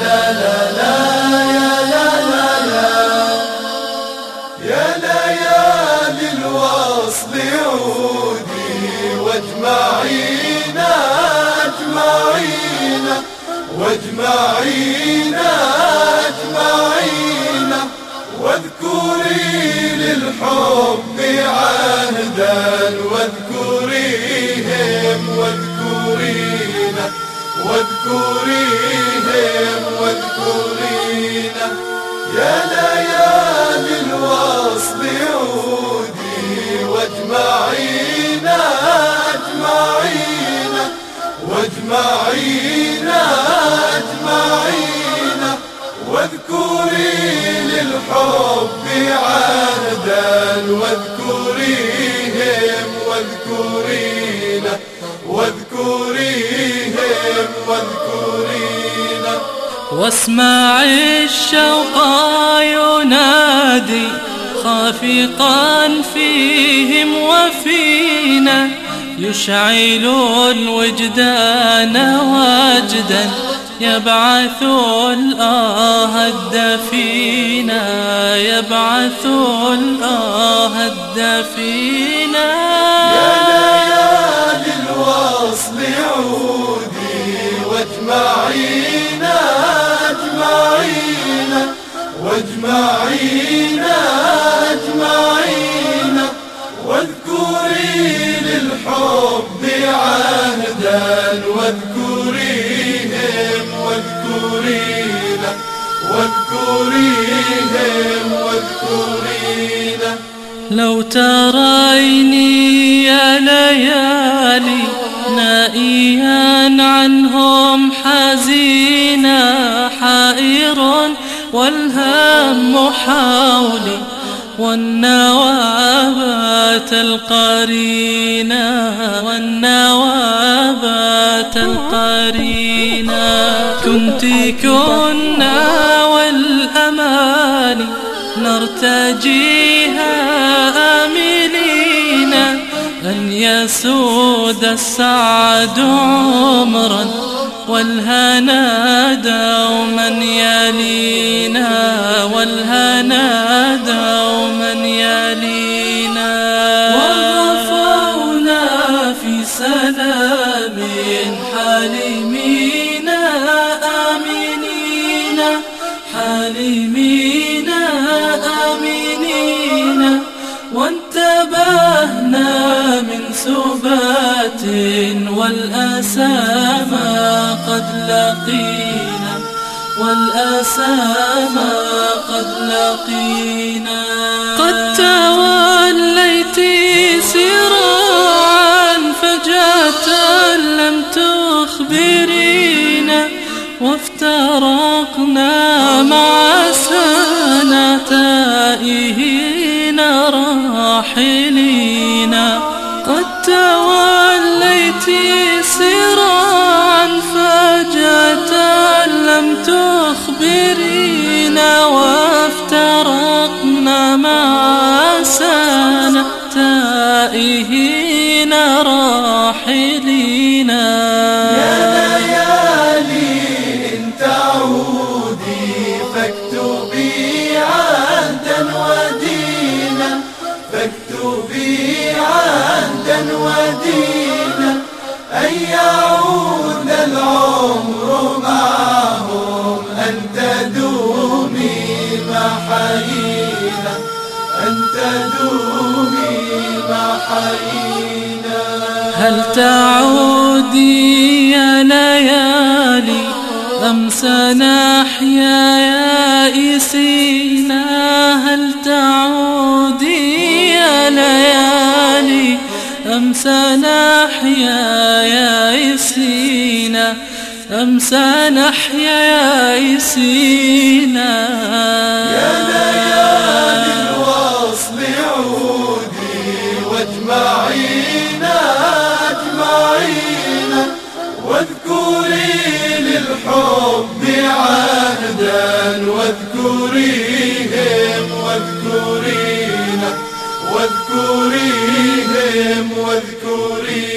لا لا لا يا لا لا لا يا ليالي الوصل عودي واجمعينا اجمعينا واجمعينا اجمعينا واذكري للحب عهدا واذكريهم واذكرينا واذكريهم واذكرينا. يا ليالي الوصل عودي واجمعينا اجمعينا. واجمعينا اجمعينا. واذكري للحب عهدا واذكريهم واذكرينا. واذكريهم واذكرينا واسمع الشوق ينادي خافقا فيهم وفينا يشعل الوجدان وجدا يبعث الآه الدفينا يبعث الآه الدفينا. اجمعينا وأجمعينا أجمعينا. واذكري للحب عهدا واذكريهم واذكرينا. واذكريهم واذكرينا. لو تريني يا ليالي نائيا عنهم حزينا والهم حولي والنوابات القرينا والنوابات القرينا كنت كنا والأماني نرتجيها آملين أن يسود السعد عمرا والهنا دوما يلينا والهنا دوما يلينا وغفونا في سلام حالمين آمنين حالمين آمنين. وانتبهنا من سبات والأسى قد لقينا والأسى ما قد لقينا. قد توليت سراعا فجأة لم تخبرينا وافترقنا مع سنة تائهين يعود العمر معهم. أن تدومي محيينا. أن تدومي محيينا. هل تعودي يا ليالي؟ أم سنحيا يائسينا هل تعودي يا ليالي؟ أمسى نحيا يا إسينا أمسى نحيا يا إسينا يا ليال الوصل عودي واجمعينا أجمعينا واذكري للحب عهدا واذكريهم واذكرينا واذكري بهم واذكري